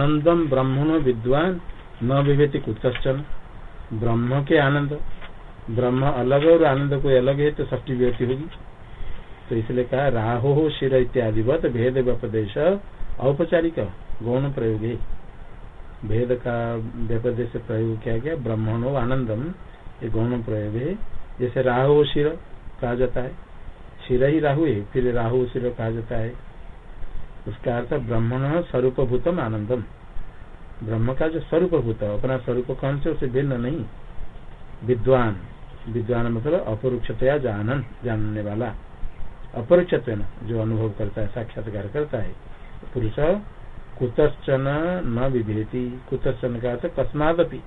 आनंदम ब्रह्मणो विद्वान, न विभेति कुतश्चन ब्रह्म के आनंद, ब्रह्म अलग और आनंद कोई अलग है तो ष्टी व्यक्ति होगी। तो इसलिए कहा, राहो शिर इत्यादि वत भेद व्यपदेश औपचारिक गौण प्रयोग है। भेद का व्यपदेश प्रयोग किया गया, ब्रह्मणो आनंदम, ये गौण प्रयोग है। जैसे राहु शिर कहा जाता है, शिर ही राहु है, फिर राहु शिर कहा जाता है। उसका अर्थ ब्रह्मण स्वरूप भूतम आनंदम। ब्रह्म का जो स्वरूप भूत अपना स्वरूप कौन से, उसे भिन्न नहीं। विद्वान। विद्वान मतलब अपरोक्षतया जानन, जानने वाला। अपरोक्ष जो अनुभव करता है, साक्षात्कार करता है। पुरुष कुतश्चन न विभेति। कुतश्चन का अर्थ कस्मादपि।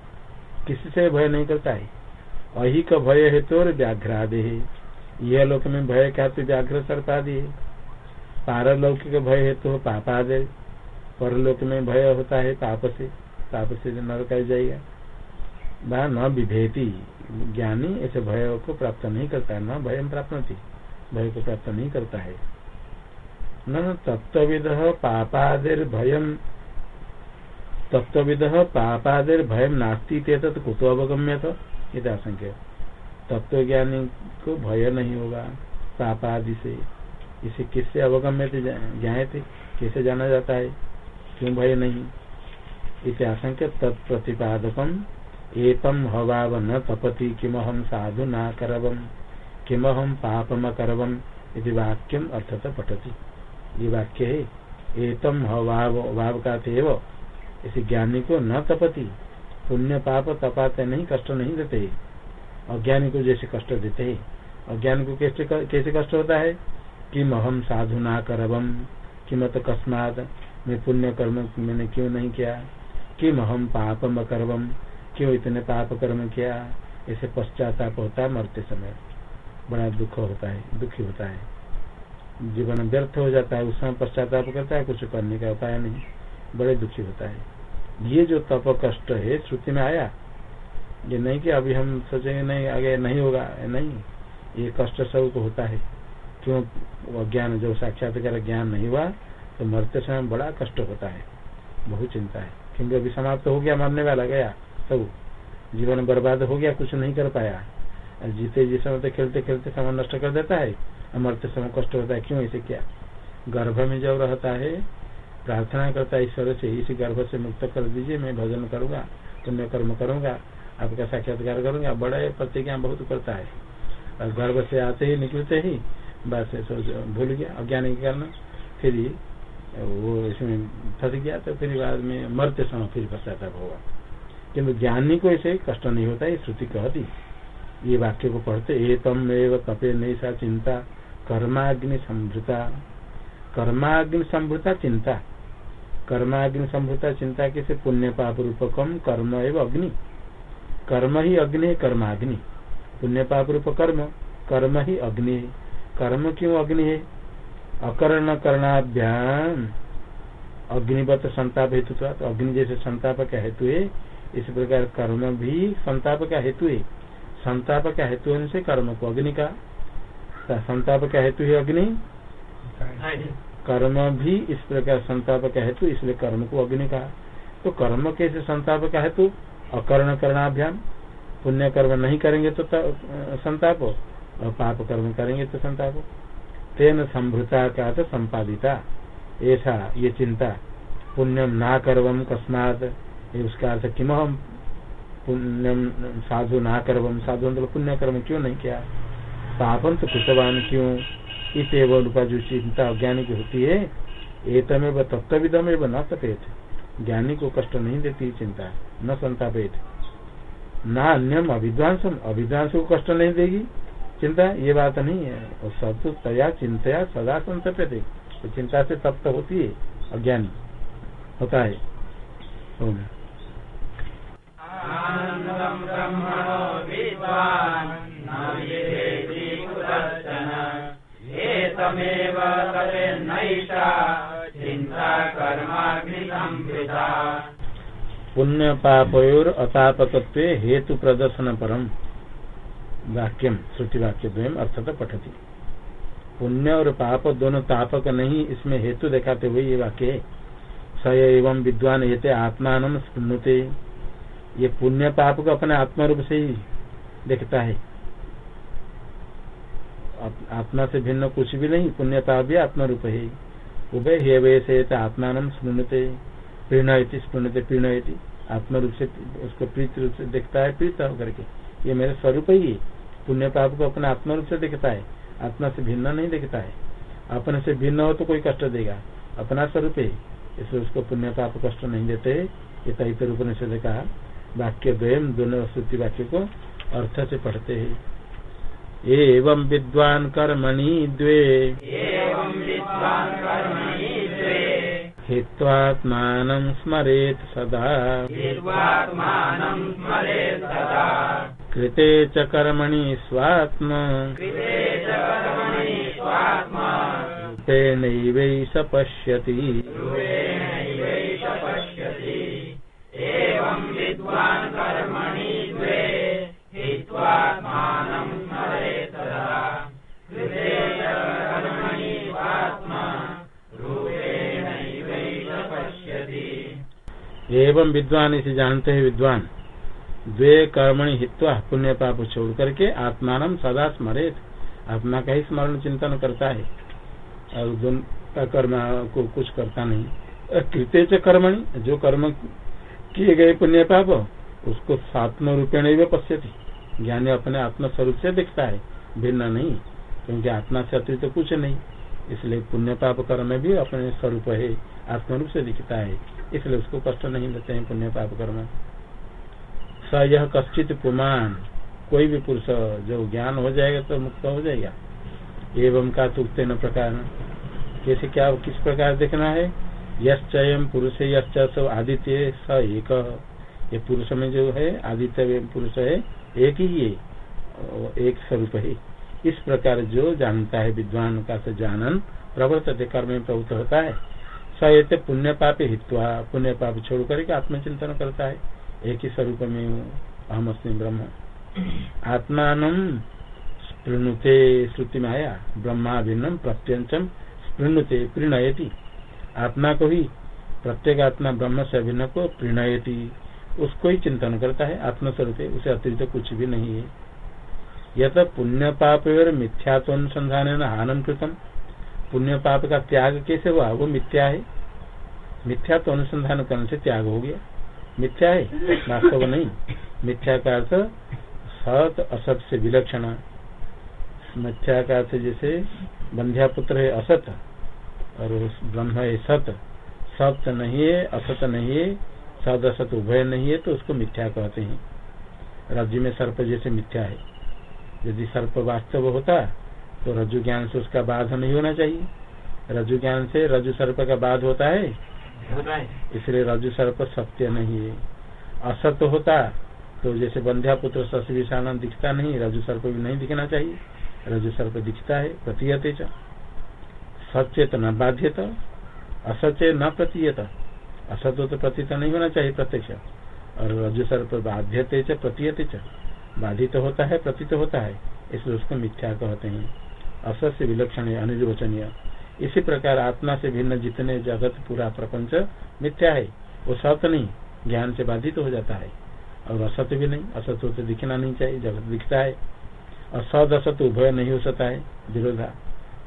किसी से भय नहीं करता है। अहिक भय हेतु और व्याघ्रादे। यह लोक में भय क्या तो व्याघ्र सर्पादि है। पारलौकिक भय हेतु हो पापादे परलोक में भय होता है पाप से पाप से नरक जाएगा। वह न विभेति। ज्ञानी ऐसे भय को प्राप्त नहीं करता न भय प्राप्त भय को प्राप्त नहीं करता है। न तत्विद पापादिर भयम तत्विद पापादिर भयम नास्ती तत् कुतो अवगम्य था आशंक्य तत्व ज्ञानी को भय नहीं होगा। पापादि से। इसे किससे अवगम्य थे ज्ञाए थे? कैसे जाना जाता है? क्यों भय नहीं? आशंक्य तत्प्रतिपादकम, एतम हवाव न तपति किम हम साधु न करवम किम हम पापम करवम यदि वाक्यम अर्थत पठती। ये वाक्य है, एतम हवाव भाव का थे इसे ज्ञानी को न तपति, पुण्य पाप तपाते नहीं, कष्ट नहीं देते। अज्ञानी को जैसे कष्ट देते अज्ञान को कैसे कैसे कष्ट होता है? कि हम साधु ना करवम कि मत कस्मात? मैं पुण्य कर्म मैंने क्यों नहीं किया? कि हम पापम करवम क्यों इतने पाप कर्म किया? ऐसे पश्चाताप होता है मरते समय। बड़ा दुख होता है, दुखी होता है। जीवन व्यर्थ हो जाता है, उस समय पश्चाताप करता है, कुछ करने का उपाय नहीं। बड़े दुखी होता है। ये जो तप कष्ट है, श्रुति में आया, ये नहीं कि अभी हम सोचेंगे नहीं, आगे नहीं होगा, नहीं। ये कष्ट सबको होता है। क्यों अज्ञान जब साक्षात्कार ज्ञान नहीं हुआ तो मरते समय बड़ा कष्ट होता है, बहुत चिंता है। क्योंकि अभी समाप्त हो गया, मरने वाला गया, सब जीवन बर्बाद हो गया, कुछ नहीं कर पाया। जीते जिस समय तो खेलते खेलते समय नष्ट कर देता है मरते समय कष्ट होता है, क्यों ऐसे क्या? गर्भ में जब रहता है, प्रार्थना करता है, ईश्वर से, इसी गर्भ से मुक्त कर दीजिए, मैं भजन करूँगा, पुण्य कर्म करूँगा, आपका साक्षात्कार करूँगा, बड़े प्रतिज्ञा बहुत करता है। और गर्भ से आते ही, निकलते ही बस भूल गया, अज्ञान के कारण। फिर वो इसमें फंस गया तो फिर बाद में मरते समय फिर पश्चाताप होगा। किन्तु ज्ञानी को ऐसे कष्ट नहीं होता है श्रुति कहती ये वाक्य को पढ़ते ये तम एवं तपे नहीं सा चिंता, कर्माग्नि संभृता। कर्माग्नि संभृता चिंता। कर्माग्नि संभूता चिंता कैसे? पुण्य पाप रूपकम कर्म एवं अग्नि। कर्म ही अग्नि है, कर्माग्नि। पुण्य पाप रूप कर्म कर्म ही अग्नि है। कर्म क्यों अग्नि है? अकर्ण करणाभ्याम। अग्निवत संताप हेतु तो अग्नि जैसे संताप का हेतु है, इस प्रकार कर्म भी संताप का हेतु है। संताप का हेतु होने से कर्म को अग्नि का। संताप का हेतु है अग्नि। कर्म भी इस प्रकार संताप का हेतु, इसलिए कर्म को अग्नि का तो कर्म कैसे संताप का हेतु? अकर्ण करणाभ्याम। पुण्य कर्म नहीं करेंगे तो संताप और पाप कर्म करेंगे तो संताप तेन संभृता का तो संपादिता। ऐसा ये चिंता। पुण्यम ना करवम कस्मात। उसका अर्थ किम हम पुण्यम साधु ना करवम। साधु मतलब पुण्य कर्म क्यों नहीं किया? पापम तो कृतवान क्यों? इस एवं जो चिंता अज्ञानी की होती है, एतमेव तत्विदम एवं न तपेत। ज्ञानी को कष्ट नहीं देती चिंता, न संतापेत। न अन्यम अभिद्वांसम अभिद्वांस को कष्ट नहीं देगी। चिंता ये बात नहीं है। और सब तया चिंतया सदा संतप्यते। तो चिंता से तप्त होती है अज्ञानी। होता है। पुण्य पापयोर अतापकत्व हेतु प्रदर्शन परम वाक्यम श्रुति वाक्य द्वयम अर्थत पठती। पुण्य और पाप दोनों तापक नहीं, इसमें हेतु दिखाते हुए ये वाक्य है। स एवं विद्वान ये आत्मान स्मृते। ये पुण्य पाप को अपने आत्मा रूप से ही देखता है। आत्मा से भिन्न कुछ भी नहीं, पुण्य पाप भी आत्मा रूप है। उभय हे वे से आत्मान स्मृणते। प्रीणयती स्मृणते, प्रीणयती। आत्मा रूप से उसको प्रीत रूप से देखता है, प्रीत होकर के। ये मेरे स्वरूप ही पुण्य पाप को अपने आत्मा रूप से देखता है। आत्मा से भिन्न नहीं देखता है। अपने से भिन्न हो तो कोई कष्ट देगा। अपना स्वरूप है। इसलिए उसको पुण्य पाप कष्ट नहीं देते। ये रूप ने कहा। वाक्य द्वयम दोनों श्रुति वाक्य को अर्थ से पढ़ते हैं। एवं विद्वान कर्मणि द्वे। हित्वात्मान स्मरेत सदा। कृते च कर्मणि स्वात्म। तेनैवैष पश्यति एवं विद्वान इसे जानते हैं विद्वान। द्वे कर्मणि हित्वा पुण्य पाप छोड़ करके आत्मान सदा स्मरेत। आत्मा का ही स्मरण चिंतन करता है। और का कर्म, को कुछ करता नहीं। कृत्य च कर्मणि, जो कर्म किए गए पुण्य पाप उसको सात्म रूपेण ही पश्यति। ज्ञानी अपने आत्म स्वरूप से दिखता है, भिन्न नहीं, क्योंकि आत्मा से अतिरिक्त तो कुछ नहीं। इसलिए पुण्य पाप कर्म भी अपने स्वरूप है आत्म रूप से दिखता है। इसलिए उसको कष्ट नहीं देते हैं पुण्य पाप कर्म। स यह कश्चित पुमान। कोई भी पुरुष जो ज्ञान हो जाएगा तो मुक्त हो जाएगा। एवं का तुकते न प्रकार। कैसे क्या किस प्रकार देखना है? यश्चयम पुरुष यश्च आदित्य स एक। ये पुरुष में जो है, आदित्य पुरुष है, एक ही ये एक स्वरूप है। इस प्रकार जो जानता है विद्वान का से जानन प्रवर्तते, कर्म में प्रवृत्त होता है। सहित पुण्य पाप हित्वा। पुण्य पाप छोड़ करके आत्मचिंतन करता है। एक ही स्वरूप में अहम अस्मी ब्रह्म। आत्मान स्पृणुते श्रुति में आया ब्रह्मा भिन्नम प्रत्यंचम स्पृणुते, प्रीणयती। आत्मा को ही प्रत्येक आत्मा ब्रह्म से अभिन्न को प्रीणयती। उसको ही चिंतन करता है, आत्मस्वरूप, उसे अतिरिक्त कुछ भी नहीं है। यह तो पुण्य पाप मिथ्यात्व अनुसंधान हानन कृतम। पुण्य पाप का त्याग कैसे हुआ? वो मिथ्या है। मिथ्या तो अनुसंधान करने से त्याग हो गया। मिथ्या है? वास्तव नहीं। मिथ्या का अर्थ सत, असत से विलक्षण। मिथ्या का अर्थ जैसे बंध्या पुत्र है असत, और ब्रह्म है सत। सत्य नहीं है, असत नहीं है, सद, असत उभय नहीं है तो उसको मिथ्या कहते हैं। राज्य में सर्प जैसे मिथ्या है। यदि सर्प वास्तव होता तो रजु ज्ञान से उसका बाध नहीं होना चाहिए। रजु ज्ञान से रजु सर्प का बाध होता है इसलिए रजु सर्प सत्य नहीं है। असत्य होता तो जैसे बंध्या पुत्र सस्विषाण दिखता नहीं, रजु सर्प भी नहीं दिखना चाहिए। रजु सर्प दिखता है, प्रतीयते सचेत न बाध्यत असचे न प्रतीयत। असत्य तो प्रतीत नहीं होना चाहिए प्रत्यक्ष। और रजु सर्प बाध्यते प्रतीयते बाधित होता है, प्रतीत होता है, इसलिए उसको मिथ्या कहते हैं। असत्य विलक्षण है अनिर्वचनीय इसी प्रकार आत्मा से भिन्न जितने जगत, पूरा प्रपंच मिथ्या है, वो सत नहीं, ज्ञान से बाधित हो जाता है। और असत भी नहीं असत्य तो दिखना नहीं चाहिए, जगत दिखता है। और सद असत, उभय नहीं हो सकता है, विरोधा।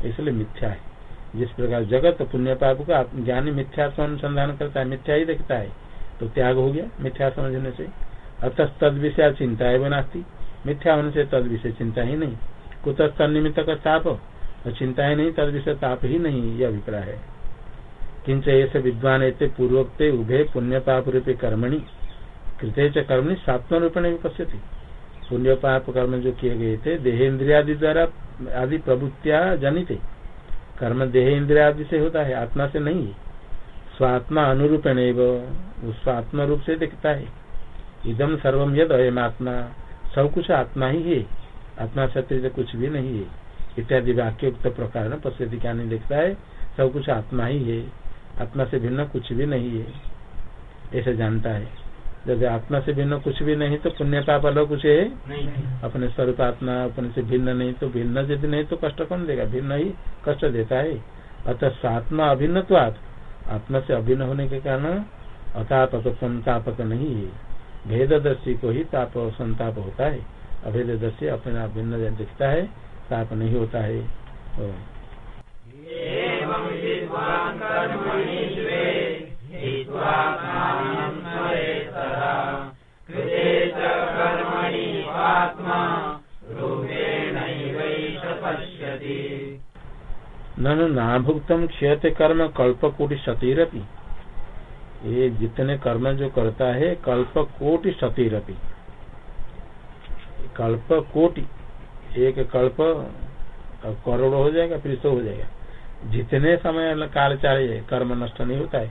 इसलिए मिथ्या है। जिस प्रकार जगत पुण्य पाप का ज्ञानी मिथ्या से अनुसंधान करता है, मिथ्या ही देखता है तो त्याग हो गया मिथ्या समझने से। अतः तद विषय चिंता है बनाती मिथ्या होने से तद विषय चिंता ही नहीं। कुछ निमित्त का ताप और चिंता ही नहीं तद ताप ही नहीं, ये अभिप्राय है। किंच ऐसे विद्वान ऐसे पूर्वोक्त उभे पुण्य पाप रूपे कर्मणि कृत्य च कर्मणि सात्म रूपेण पश्यति पुण्य पाप कर्म जो किए गए थे, देहेन्द्रियादि द्वारा आदि प्रभुत्या जनित। कर्म देह इंद्रिया आदि से होता है, आत्मा से नहीं स्वात्मा अनुरूपेण स्वात्म रूप से दिखता है। इदम सर्वम यद अयम आत्मा सब कुछ आत्मा ही है। आत्मा से कुछ भी नहीं है। इत्यादि वाक्य उक्त प्रकार पश्चिम क्या नहीं देखता है सब कुछ आत्मा ही है। आत्मा से भिन्न कुछ भी नहीं है ऐसे जानता है। जब आत्मा से भिन्न कुछ भी नहीं तो पुण्य पाप अलग कुछ है? नहीं, अपने स्वरूप आत्मा अपने से भिन्न नहीं तो भिन्न यदि नहीं तो कष्ट कौन देगा? भिन्न ही कष्ट देता है। अतः स्वात्मा अभिन्न आत्मा से अभिन्न होने के कारण अतापक संतापक नहीं है। भेद दर्शी को ही ताप संताप होता है। अभेद दर्शी अपना भिन्न दिखता है। ताप नहीं होता है। ननु नाभुक्तम क्षयते कर्म कल्प कोटि सतीरपी ये जितने कर्म जो करता है कल्प कोटि सतीरपी कल्प कोटि एक कल्प करोड़ हो जाएगा, फिर सौ हो जाएगा। जितने समय काल चाहे कर्म नष्ट नहीं होता है।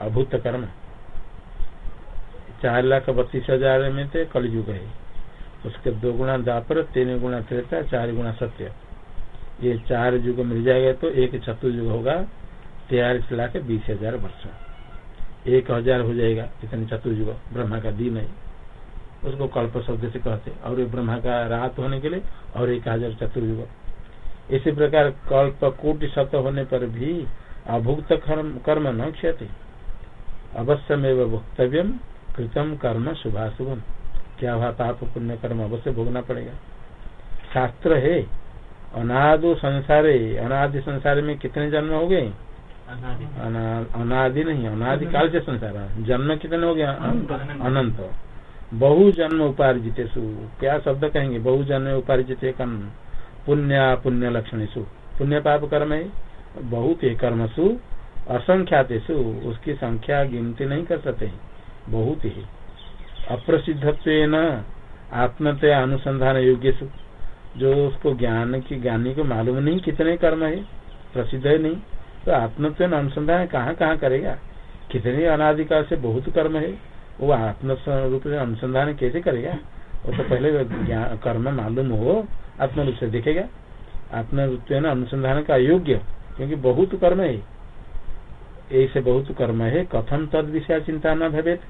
अभूत कर्म। चार लाख बत्तीस हज़ार में थे कलयुग है। उसके दो गुणा दापर, तीन गुणा त्रेता, चार गुणा सत्य। ये चार युग मिल जाएगा तो एक चतुर्युग होगा तैयारीस लाख बीस हज़ार वर्ष। एक हज़ार हो जाएगा, इतने चतुर्युग, ब्रह्मा का दिन है। उसको कल्प शब्द से कहते और ब्रह्मा का रात होने के लिए और एक हज़ार चतुर्युग। इसी प्रकार कल्प कोटि शत होने पर भी अभुक्त कर्म न क्षति। अवश्यमेव भुक्तव्यम कृतम कर्म शुभाशुभम। क्या हुआ? पाप पुण्य कर्म अवश्य भोगना पड़ेगा। शास्त्र है अनादि संसारे अनादि संसार में कितने जन्म हो गए? अनादि। नहीं अनादि काल से संसार। जन्म कितने हो गया? अनंत। बहु जन्म उपार्जित क्या शब्द कहेंगे? बहु जन्म उपार्जित कर्म। पुण्य पुण्य लक्षण सु पुण्य पाप कर्म है, बहुत ही कर्म सु। असंख्यात उसकी संख्या गिनती नहीं कर सकते। बहुत ही। अप्रसिद्धत्व आत्मतया अनुसंधान योग्य सु। जो उसको ज्ञान की, ज्ञानी को मालूम नहीं कितने कर्म है, प्रसिद्ध है नहीं। तो आत्मत्व अनुसंधान कहाँ कहाँ करेगा? कितने अनाधिकार से बहुत कर्म है। वो आत्म रूप से अनुसंधान कैसे करेगा? वो तो पहले कर्म मालूम हो, आत्म रूप से देखेगा। आत्म रूप ना अनुसंधान का अयोग्य, क्योंकि बहुत कर्म है। ऐसे बहुत कर्म है, कथम तद विषय चिंता न भवेत।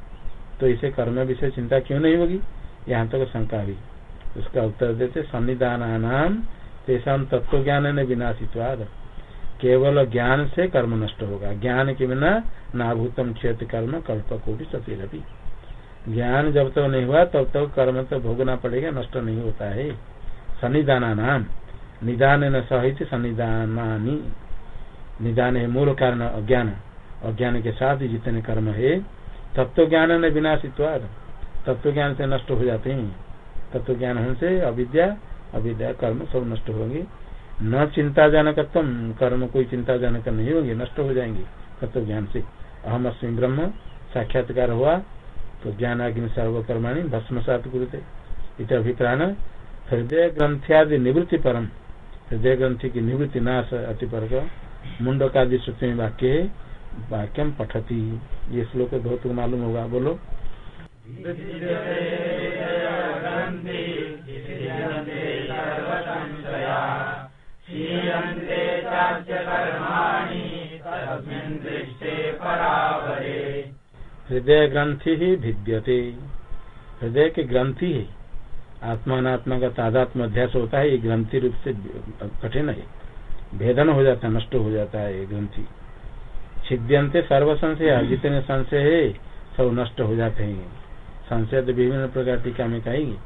तो इसे कर्म विषय चिंता क्यों नहीं होगी? यहाँ तक शंका भी उसका उत्तर देते सन्निधान नाम तेषा तत्व ज्ञान ने विनाशित्वाद केवल ज्ञान से कर्म नष्ट होगा। ज्ञान के बिना नाभूतम क्षेत्र कर्म कल्प को भी सती ज्ञान जब तक तो नहीं हुआ, तब तक तो कर्म तो भोगना पड़ेगा, नष्ट नहीं होता है। सन्निधाना नाम निदान न सहित सन्निधानी निदान है मूल कारण अज्ञान। अज्ञान के साथ जितने कर्म है तत्व ज्ञान ने विनाशित्वाद तत्व ज्ञान से नष्ट हो जाते हैं। तत्व ज्ञान होने से अविद्या अविद्या कर्म सब नष्ट होंगे। न चिंता जनक कर्म कोई चिंता जनक नहीं होंगे, नष्ट हो जाएँगे तत्व ज्ञान से। अहम अस्मी ब्रह्म साक्षात्कार हुआ। तो ज्ञान अग्नि सर्वकर्माणी भस्म सात गुरुते इत अभिप्राण हृदय ग्रंथ्यादि निवृत्ति परम हृदय ग्रंथि की निवृत्ति नाश अति पर मुंडकादि श्रुति में वाक्य है वाक्यम पठती। ये श्लोक बहुत मालूम होगा। बोलो। हृदय ग्रंथि ही भिद्यते। हृदय की ग्रंथि है। आत्मात्मा का तादात्म अध्यास होता है, ये ग्रंथि रूप से कठिन है। भेदन हो जाता है, नष्ट हो जाता है ये ग्रंथि। छिद्यंते सर्व संशय जितने संशय है, सब नष्ट हो जाते हैं। संशय तो विभिन्न प्रकार टीका में कहेगी।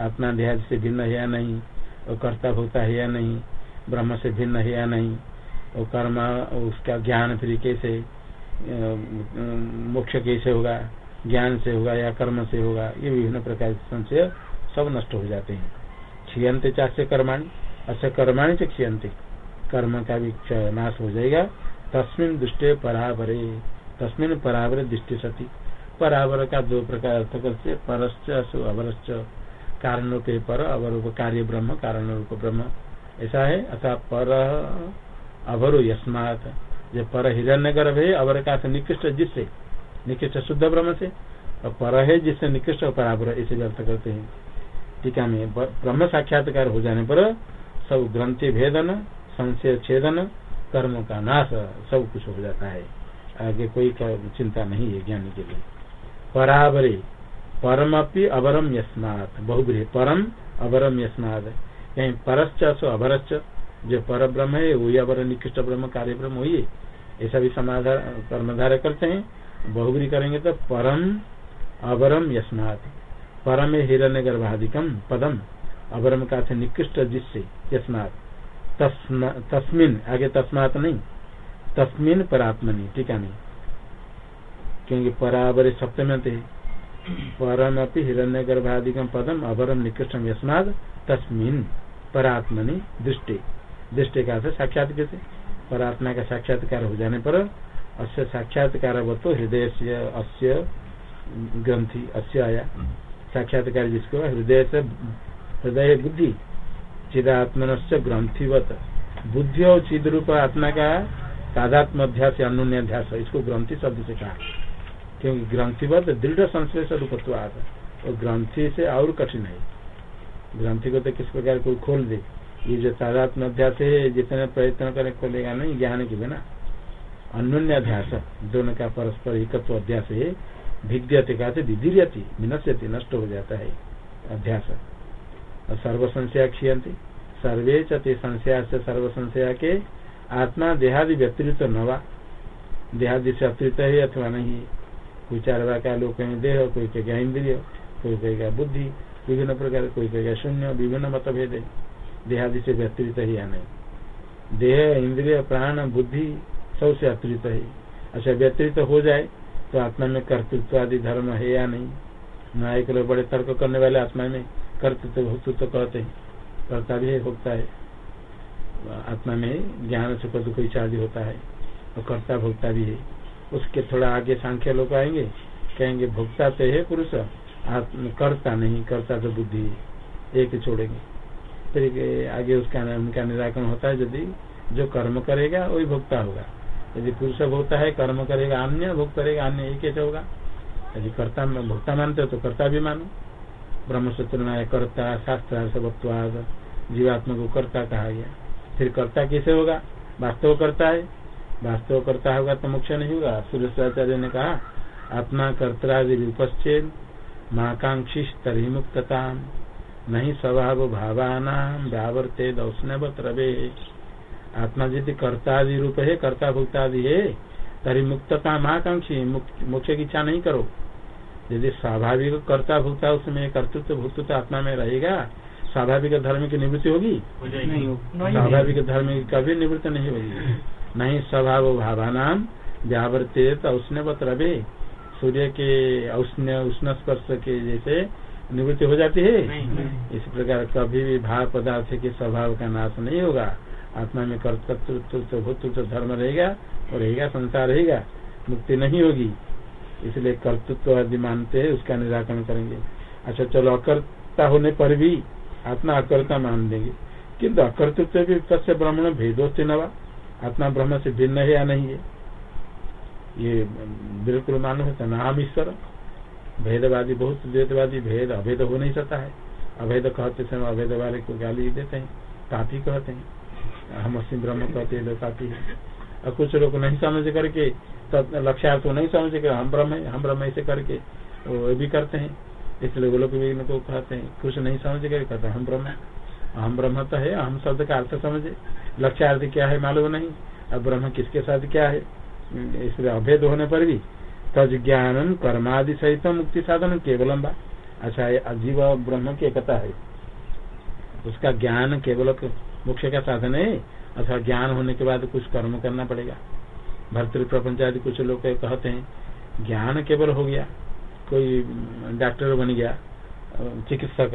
आत्मा देहादि से भिन्न है या नहीं? वो कर्ता होता है या नहीं? ब्रह्म से भिन्न है या नहीं? वो कर्म, उसका ज्ञान फिर कैसे मोक्ष कैसे होगा, ज्ञान से होगा या कर्म से होगा, ये विभिन्न प्रकार के संशय सब नष्ट हो जाते हैं। क्षीयते चाष्य कर्माणी अच्छा कर्माणी से क्षीयते कर्म का भी नाश हो जाएगा। तस्मिन दुष्टे परावरे, तस्मिन परावरे दृष्टि सती। परावर का दो प्रकार अर्थ करते परश्च अवरश्च। कारण रूप पर अवरूप कार्य ब्रह्म, कारण रूप ब्रह्म। ऐसा है अथा पर अवरु यस्मात। जो पर हिरण्य गर्भ है, अवर का निकृष्ट जिससे, निकृष्ट शुद्ध ब्रह्म से, और पर है जिससे निकृष्ट पराबर ऐसे व्यर्थ करते हैं। टीका में ब्रह्म साक्षात्कार हो जाने पर सब ग्रंथि भेदन, संशय छेदन, कर्म का नाश, सब कुछ हो जाता है। आगे कोई चिंता नहीं है ज्ञानी के लिए। परावरे परम अपनी अवरम यस्मात, बहुग्रह परम अवरम यस्मात। कहीं परश्च सो अवरश्च जो पर ब्रह्म है, वही अवर निकृष्ट ब्रह्म कार्य ब्रह्म वही है। ऐसा भी समाधान कर्मधारय करते हैं बहुबरी करेंगे तो परम अवरम यस्मात। परम हिरण्य गर्भाधिकम, पदम। अवरम का निकृष्ट जिससे, यस्मात। तस्मिन, आगे तस्मात नहीं। तस्मिन परात्मनि टीका नहीं? क्योंकि परावरे सप्तम परम अपनी हिरण्य गर्भाधिकम, पदम, अवरम निकृष्टम यस्माद तस्मिन परात्मनि, दृष्टि। दृष्टि का साक्षात कैसे? परात्मा का साक्षात्कार हो जाने पर अस्य साक्षात्कार वो तो हृदय से अस्य ग्रंथि अस्य आया। साक्षात्कार जिसको हृदय से हृदय बुद्धि चिदात्मन से ग्रंथिवत। बुद्धि और चिद रूप आत्मा का तादात्म अध्यास अन्य अध्यास इसको ग्रंथि शब्द से कहा। क्योंकि ग्रंथिवत दृढ़ संश्लेष रूपत्वाद और ग्रंथि से और कठिन है। ग्रंथि को तो किस प्रकार कोई खोल दे? ये जो तादात्म अध्यास है, जितने प्रयत्न करें, खोलेगा नहीं, ज्ञान के बिना। अन्य अध्यास दोनों का परस्पर एकत्व अध्यास है। भिद्यते का विधिर्यति विनश्यति, नष्ट हो जाता है अध्यास और सर्व संशया क्षीयंती सर्वे चे संशया से सर्व संशया के आत्मा देहादि व्यतिरिक्त नवा देहादि से अतिरिक्त है अथवा नहीं। कोई चार का लोग कहें देह, कोई कहेगा इंद्रिय, कोई कहेगा बुद्धि, विभिन्न प्रकार, कोई कहेगा शून्य, विभिन्न मतभेद है। देहादि से व्यतिरित ही नहीं देह, इंद्रिय, प्राण, बुद्धि सबसे अतिरिक्त है। अच्छा व्यतिरित हो जाए तो आत्मा में कर्तृत्व आदि धर्म है या नहीं? न्यायिक लोग बड़े तर्क करने वाले आत्मा में कर्तृत्व, भोक्तृत्व कहते हैं। कर्ता भी होता है। आत्मा में ज्ञान से दुख, इच्छा आदि होता है। और कर्ता, भोक्ता भी है। उसके थोड़ा आगे सांख्य लोग आएँगे, कहेंगे, भोक्ता तो है पुरुष कर्ता नहीं, करता तो बुद्धि एक छोड़ेंगे। फिर आगे उसका उनका निराकरण होता है, यदि जो कर्म करेगा, वही भोक्ता होगा। यदि पुरुष भोक्ता है, कर्म करेगा अन्य भोग करेगा अन्य, एक कैसे होगा। यदि कर्ता भोक्ता मानते हो तो कर्ता भी मानो। ब्रह्मसूत्र में कर्ता, शास्त्र सबत्वाद जीवात्मा को कर्ता कहा गया। फिर कर्ता कैसे होगा? वास्तव करता है। वास्तव करता होगा तो मोक्ष नहीं होगा। सुरेश्वराचार्य ने कहा, आत्मा कर्ता विपश्चेद महाकांक्षी तरी मुक्तता नहीं स्वभाव भावाना व्यावर्ते दौष्णवत रवे आत्मा यदि कर्तादि रूप है कर्ता भुक्तादि है तरी मुक्तता महाकांक्षी मोक्ष की इच्छा नहीं करो। यदि स्वाभाविक कर्ता भुगता उसमें कर्तृत्व भुक्तृत्व आत्मा में रहेगा स्वाभाविक धर्म की निवृत्ति होगी? स्वाभाविक धर्म की कभी निवृत्ति नहीं होगी। नहीं स्वभाव भावानाम व्यावर्ते उष्णवत रवे सूर्य के उष्ण उष्ण स्पर्श के जैसे निवृत्ति हो जाती है? इस प्रकार कभी भी भाव पदार्थ के स्वभाव का नाश नहीं होगा। आत्मा में कर्तृत्व भूतृत्व धर्म रहेगा और रहेगा संसार रहेगा। मुक्ति नहीं होगी। इसलिए कर्तृत्व आदि मानते हैं उसका निराकरण करेंगे। अच्छा चलो अकर्ता होने पर भी आत्मा अकर्ता मान देंगे किंतु अकर्तृत्व भी तस्य ब्राह्मण भेदोस्ती नवा आत्मा ब्रह्म से भिन्न है या नहीं है? ये बिल्कुल मालूम है नाम ईश्वर। भेदवादी बहुत द्वैतवादी भेद, अभेद हो नहीं सकता है। अभेद कहते समय अभेद वाले को गाली देते हैं काफ़ी कहते हैं। हम असीम ब्रह्म कहते हैं काफ़ी है। और कुछ लोग नहीं समझ करके लक्ष्यार्थ को नहीं समझ कर हम ब्रह्म है, हम ब्रह्म ऐसे करके वो भी करते हैं। इसलिए वो लोग भी इनको कहते हैं, कुछ नहीं समझ कर कहते हम ब्रह्म हम ब्रह्म तो है, हम शब्द का अर्थ समझे। लक्ष्यार्थ क्या है मालूम नहीं। अब ब्रह्म किसके साथ क्या है? इसलिए अभेद होने पर भी तज ज्ञान कर्मादि सहित मुक्ति साधन केवलम बा अच्छा अजीव ब्रह्म की एकता है। उसका ज्ञान केवल मुख्य का साधन है, अथवा ज्ञान होने के बाद कुछ कर्म करना पड़ेगा। भर्तृ प्रपंच आदि कुछ लोग कहते हैं, ज्ञान केवल हो गया, कोई डॉक्टर बन गया, चिकित्सक,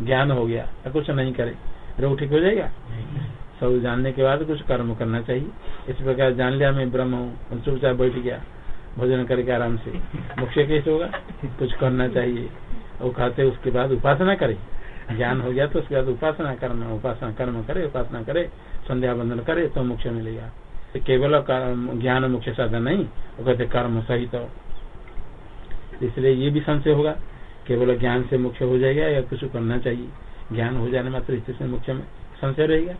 ज्ञान हो गया कुछ नहीं करे, रोग ठीक हो जाएगा? सब जानने के बाद कुछ कर्म करना चाहिए। इस प्रकार जान लिया मैं ब्रह्म हूँ चुपचाप बैठ गया। भोजन करके आराम से। मुख्य कैसे होगा, कुछ करना चाहिए। वो खाते उसके बाद उपासना करे। ज्ञान हो गया तो उसके बाद उपासना करना, उपासना कर्म करे, उपासना करे, संध्या बंधन करे तो मुख्य मिलेगा। तो केवल ज्ञान मुख्य साधन नहीं, वो कहते कर्म सहित। तो। इसलिए ये भी संशय होगा, केवल ज्ञान से मुख्य हो जाएगा या कुछ करना चाहिए। ज्ञान हो जाने मात्र स्थिति मुख्य में संशय रहेगा।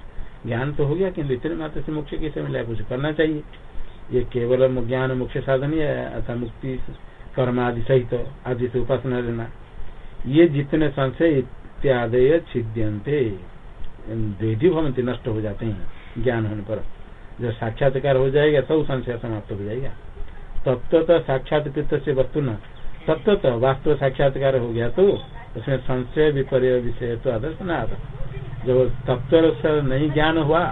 ज्ञान तो हो गया किन्तु इतने मात्र से मुख्य कैसे मिला कुछ करना चाहिए। ये केवल ज्ञान मुख्य साधन ही है अर्थात मुक्ति कर्म आदि सहित तो, आदि से उपासना लेना ये जितने संशय इत्यादय छिद्यंते द्वेधि भवंती नष्ट हो जाते हैं ज्ञान होने पर। जब साक्षात्कार हो जाएगा सब संशय समाप्त हो जाएगा। तत्व साक्षात्कृत से वस्तु न। तत्व वास्तव साक्षात्कार हो गया तो उसमें संशय विपर्य विषय तो आदर्श न आता जब तत्व नहीं ज्ञान हुआ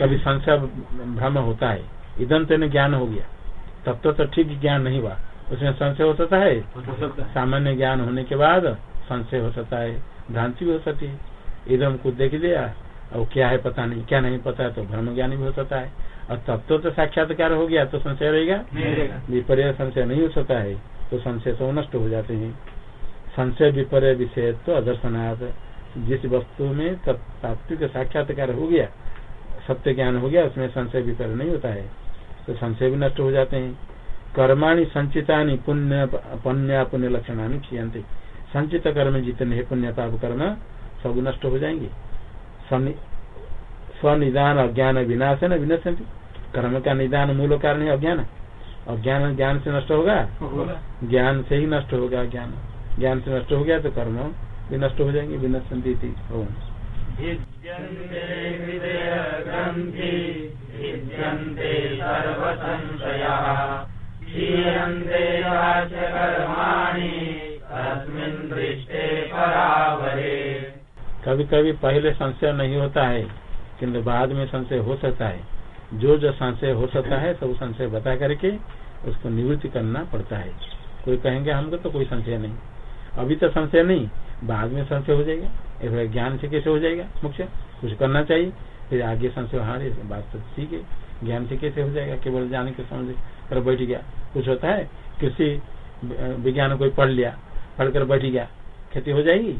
कभी संशय भ्रम होता है। इधम तो ज्ञान हो गया। तब तो ठीक ज्ञान नहीं हुआ। उसमें संशय हो सकता है। सामान्य ज्ञान होने के बाद संशय हो सकता है। भ्रांति भी हो सकती है। इधम को देख लिया। और क्या है पता नहीं। क्या नहीं पता है तो भ्रम ज्ञान भी हो सकता है। और तब तो साक्षात्कार हो गया। तो संशय रहेगा? विपर्य संशय नहीं हो सकता है। तो संशय सब नष्ट हो जाते हैं। संशय विपर्य विषय तो अदर्शनाथ जिस वस्तु में तात्विक साक्षात्कार हो गया। सत्य ज्ञान हो गया उसमें संशय विपर्य नहीं होता है। तो संशय भी नष्ट हो जाते हैं। कर्माणी संचिता पुण्य पुण्य पुण्य लक्षणानि क्षीयते संचित कर्म जितने हैं पुण्य पाप कर्म सब नष्ट हो जाएँगे। स्वनिदान अज्ञान विनाश है न कर्म का निदान मूल कारण है अज्ञान। अज्ञान ज्ञान से नष्ट होगा? ज्ञान से ही नष्ट होगा ज्ञान। ज्ञान से नष्ट हो गया तो कर्म भी नष्ट हो जाएँगे विनशंति कभी कभी पहले संशय नहीं होता है, किंतु बाद में संशय हो सकता है। जो जो संशय हो सकता है, सब संशय बता करके उसको निवृत्ति करना पड़ता है। कोई कहेंगे, हमको तो कोई संशय नहीं। अभी तो संशय नहीं। बाद में संशय हो जाएगा एक बार ज्ञान से कैसे हो जाएगा? मुख्य कुछ करना चाहिए फिर आगे संशय हाँ बात तो ठीक है ज्ञान से कैसे हो जाएगा? केवल जाने के समझ कर बैठ गया। कुछ होता है कृषि विज्ञान कोई पढ़ लिया पढ़कर बैठ गया खेती हो जाएगी?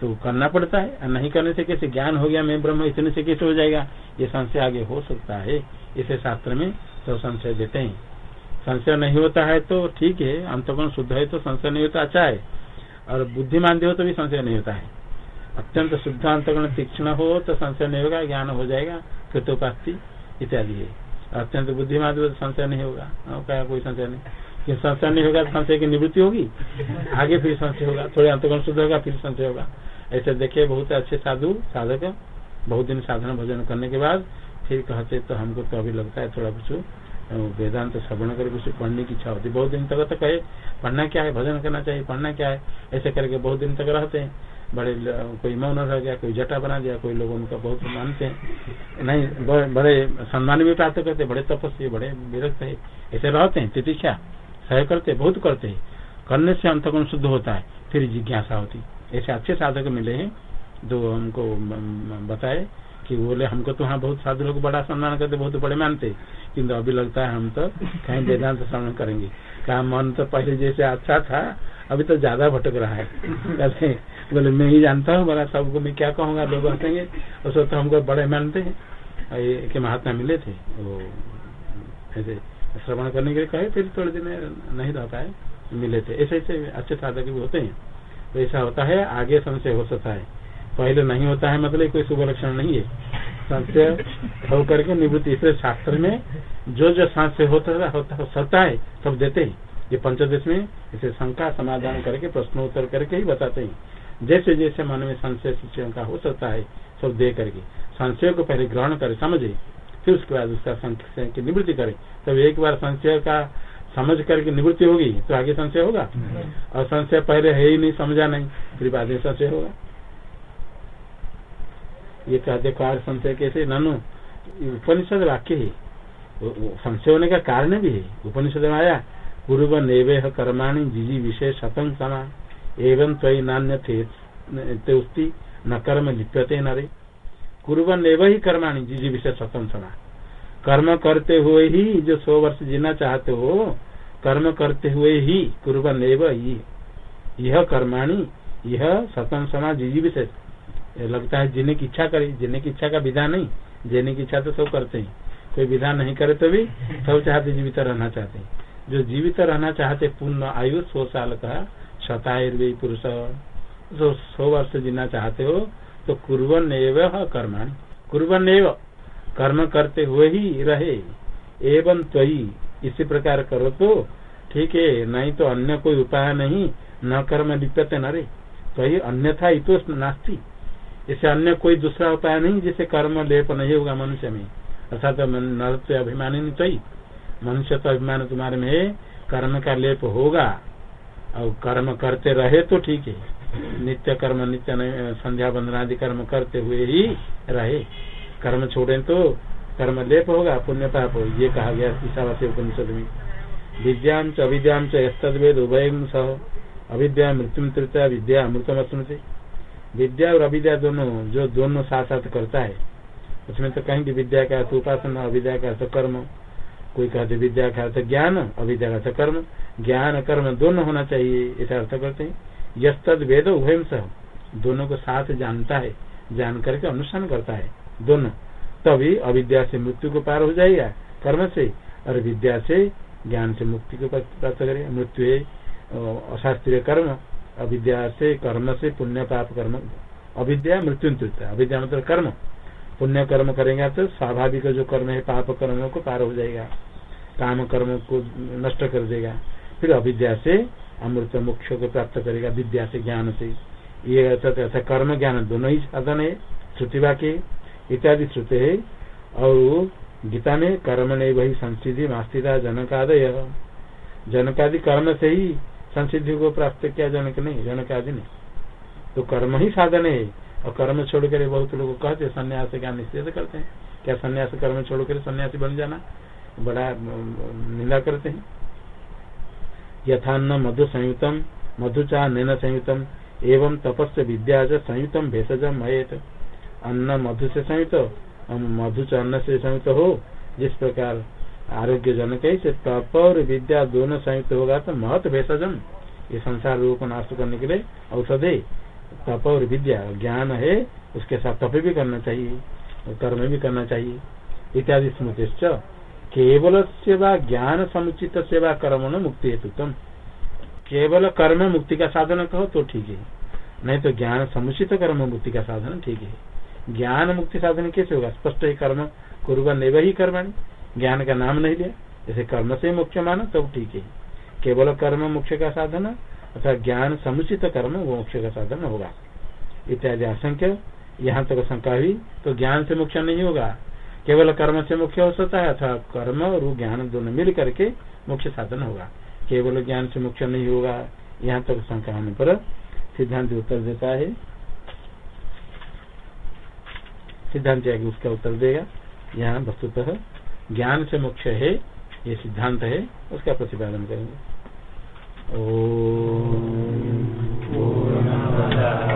तो करना पड़ता है नहीं करने से कैसे? ज्ञान हो गया मैं ब्रह्म इतने से कैसे हो जाएगा? ये संशय आगे हो सकता है इसे शास्त्र में तो संशय देते हैं। संशय नहीं होता है तो ठीक है अंतगुण शुद्ध है तो संशय नहीं होता अच्छा है। और बुद्धिमान हो तो भी संशय नहीं होता है। अत्यंत शुद्ध अंतगुण तीक्ष्ण हो तो संशय नहीं होगा, ज्ञान हो जाएगा, कृतोपास्ति इत्यादि है। अत्यंत बुद्धिमान हो तो संशय नहीं होगा। क्या, कोई संशय नहीं। संशय नहीं होगा तो संशय की निवृत्ति होगी। आगे फिर संशय होगा। थोड़े अंतगुण शुद्ध होगा, फिर संशय होगा। ऐसे देखे बहुत अच्छे साधु, साधक, बहुत दिन साधना भजन करने के बाद फिर कहते तो हमको तो अभी लगता है थोड़ा कुछ वेदांत तो श्रवण कर कुछ पढ़ने की इच्छा होती बहुत दिन तक तो कहे, पढ़ना क्या है? भजन करना चाहिए, पढ़ना क्या है? ऐसे करके बहुत दिन तक रहते हैं। बड़े कोई मौन रह गया, कोई जटा बना दिया, कोई लोग उनका बहुत मानते हैं। नहीं बड़े सम्मान भी प्राप्त करते बड़े तपस्वी, बड़े विरक्त है। ऐसे रहते हैं, तितिक्षा सह करते बहुत करते हैं। करने से अंतगुण शुद्ध होता है, फिर जिज्ञासा होती ऐसे अच्छे साधक मिले हैं, जो हमको बताए। कि बोले, हमको तो वहाँ बहुत साधु लोग बड़ा सम्मान करते, बहुत बड़े मानते। किंतु अभी लगता है हम तो कहीं वेदांत श्रवण करेंगे। कहा, मन तो पहले जैसे अच्छा था, अभी तो ज़्यादा भटक रहा है। कहते बोले, मैं ही जानता हूँ, बोला, सबको मैं क्या कहूँगा, लोग हंसेंगे। उसको तो हमको बड़े मानते हैं। के महात्मा मिले थे, वो ऐसे श्रवण करने के लिए कहे, फिर थोड़े दिन नहीं रह पाए, मिले थे। ऐसे ऐसे अच्छे साधक भी होते हैं। तो ऐसा होता है, आगे संशय हो सकता है। पहले नहीं होता है मतलब कोई शुभ लक्षण नहीं है। संशय होकर के निवृत्ति। इसलिए शास्त्र में जो जो संशय होता होता हो सकता है सब देते हैं। ये पंचदेश में इसे शंका समाधान करके प्रश्नोत्तर करके ही बताते हैं। जैसे जैसे मन में संशय शिक्षण का हो सकता है सब दे करके। संशय को पहले ग्रहण करे समझे। फिर उसके बाद उसका संशय की निवृत्ति करे। तब एक बार संशय का समझ करके निवृत्ति होगी तो आगे संशय होगा? और संशय पहले है ही नहीं समझा नहीं। फिर बाद में संशय होगा। ये कहते कार्य संशय कैसे? ननु, उपनिषद वाक्य है। संशय होने का कारण भी है। उपनिषद में आया, पूर्व नेवे कर्माणी जिजी विषय शतम समा। एवं त्वी नान्य थे न कर्म लिप्यते न रे। पूर्व नेव ही कर्माणी जिजी विषय शतम समा। कर्म करते हुए ही, जो सौ वर्ष जीना चाहते हो, कर्म करते हुए ही कुर्बन यह कर्माणी, यह सतम समाज जीवित लगता है जीने की इच्छा करे जीने की इच्छा का विधान नहीं जीने की इच्छा तो सब करते हैं। कोई विधान नहीं करे तो भी सब चाहते जीवित रहना चाहते हैं। जो जीवित रहना चाहते, पूर्ण आयु सौ साल का शतायुर्वे पुरुष, जो सौ वर्ष जीना चाहते हो तो कुर्बन एवं कर्माणी। कुर्बन एवं कर्म करते हुए ही रहे। एवं त्वी इसी प्रकार करो तो ठीक है, नहीं तो अन्य कोई उपाय नहीं, न कर्म लिप्यते न रे तो अन्यथा इतो नास्ती। इससे अन्य कोई दूसरा उपाय नहीं जिससे कर्म लेप नहीं होगा मनुष्य में। अर्थात नरत्व अभिमान नहीं तो मनुष्य तो अभिमान तुम्हारे में कर्म का लेप होगा। और कर्म करते रहे तो ठीक है। नित्य कर्म, नित्य संध्या बंधन आदि कर्म करते हुए ही रहे। कर्म छोड़े तो कर्म लेप होगा, पुण्य पाप ये कहा गया ईशावासी उपनिषद में। विद्याम च अविद्याम चद उभय सह। अविद्या मृत्यु तृतीय विद्या अमृतम स्मृति विद्या और अविद्या दोनों, जो दोनों साथ साथ करता है, उसमें तो कहेंगे विद्या का अर्थ उपासना, अविद्या का अर्थ कर्म। कोई कहते विद्या का अर्थ ज्ञान, अविद्या का अर्थ कर्म। ज्ञान कर्म दोनों होना चाहिए ऐसा अर्थ करते हैं। यद वेद उभय सह, दोनों को साथ जानता है, जान करके अनुष्ठान करता है, दोनों। तभी अविद्या से मृत्यु को पार हो जाएगा, कर्म से, और विद्या से ज्ञान से मुक्ति को प्राप्त करेगा। मृत्यु है अशास्त्रीय कर्म। अविद्या से कर्म से पुण्य पाप कर्म, अविद्या मृत्यु अविद्या मतलब कर्म। पुण्य कर्म करेगा तो स्वाभाविक जो कर्म है, पाप कर्म को पार हो जाएगा, काम कर्म को नष्ट कर देगा। फिर अविद्या से अमृत मोक्ष को प्राप्त करेगा, विद्या से ज्ञान से। ये ऐसा कर्म ज्ञान, दोनों ही साधन है, श्रुति वाक्य इत्यादि श्रुति है। और गीता में कर्म ने वही संसिधि मास्तिता जनकादय। जनकादि कर्म से ही संसिधि को प्राप्त किया जनक नहीं जनक आदि नहीं। तो कर्म ही साधन है। और कर्म छोड़कर बहुत लोग कहते संन्यास का निषेध करते हैं। क्या संन्यास कर्म छोड़कर सन्यासी बन जाना? बड़ा, निंदा करते हैं। यथान्न मधु संयुतम मधुचा नैन संयुतम, एवं तपस्य विद्या संयुतम भेषजम मयेत। अन्न मधु से संयुक्त मधु च अन्न से संयुक्त हो, जिस प्रकार आरोग्य जनक है तप और विद्या दोनों संयुक्त होगा तो महत्व भेषजम। ये संसार रूप को नाश करने के लिए औषध तप और विद्या ज्ञान है, उसके साथ तप भी करना चाहिए, कर्म भी करना चाहिए, इत्यादि स्मृति केवल सेवा ज्ञान समुचित सेवा कर्म न मुक्ति हेतु केवल कर्म मुक्ति का साधन कहो तो ठीक है, नहीं तो ज्ञान समुचित कर्म मुक्ति का साधन ठीक है। ज्ञान मुक्ति साधन कैसे होगा? स्पष्ट ही कर्म कुरुबा नेव ही कर्माणी। ज्ञान का नाम नहीं लिया। जैसे कर्म से मुख्य मानो, तब ठीक है। केवल कर्म मुख्य का साधन अथवा ज्ञान समुचित कर्म, वो मुख्य का साधन होगा। इत्यादि असंख्य। यहाँ तक शंका हुई तो ज्ञान से मुख्य नहीं होगा। केवल कर्म से मुख्य हो सकता है अथवा कर्म और ज्ञान दोनों मिल करके मुख्य साधन होगा। केवल ज्ञान से मुख्य नहीं होगा। यहाँ तक शंका होने पर सिद्धांत उत्तर देता है। सिद्धांत उसका उत्तर देगा। यहाँ वस्तुतः ज्ञान से मोक्ष है ये सिद्धांत है उसका प्रतिपादन करेंगे। ओ, ओ, ओ, ओ, ओ, ओ, ओ, ओ, ओ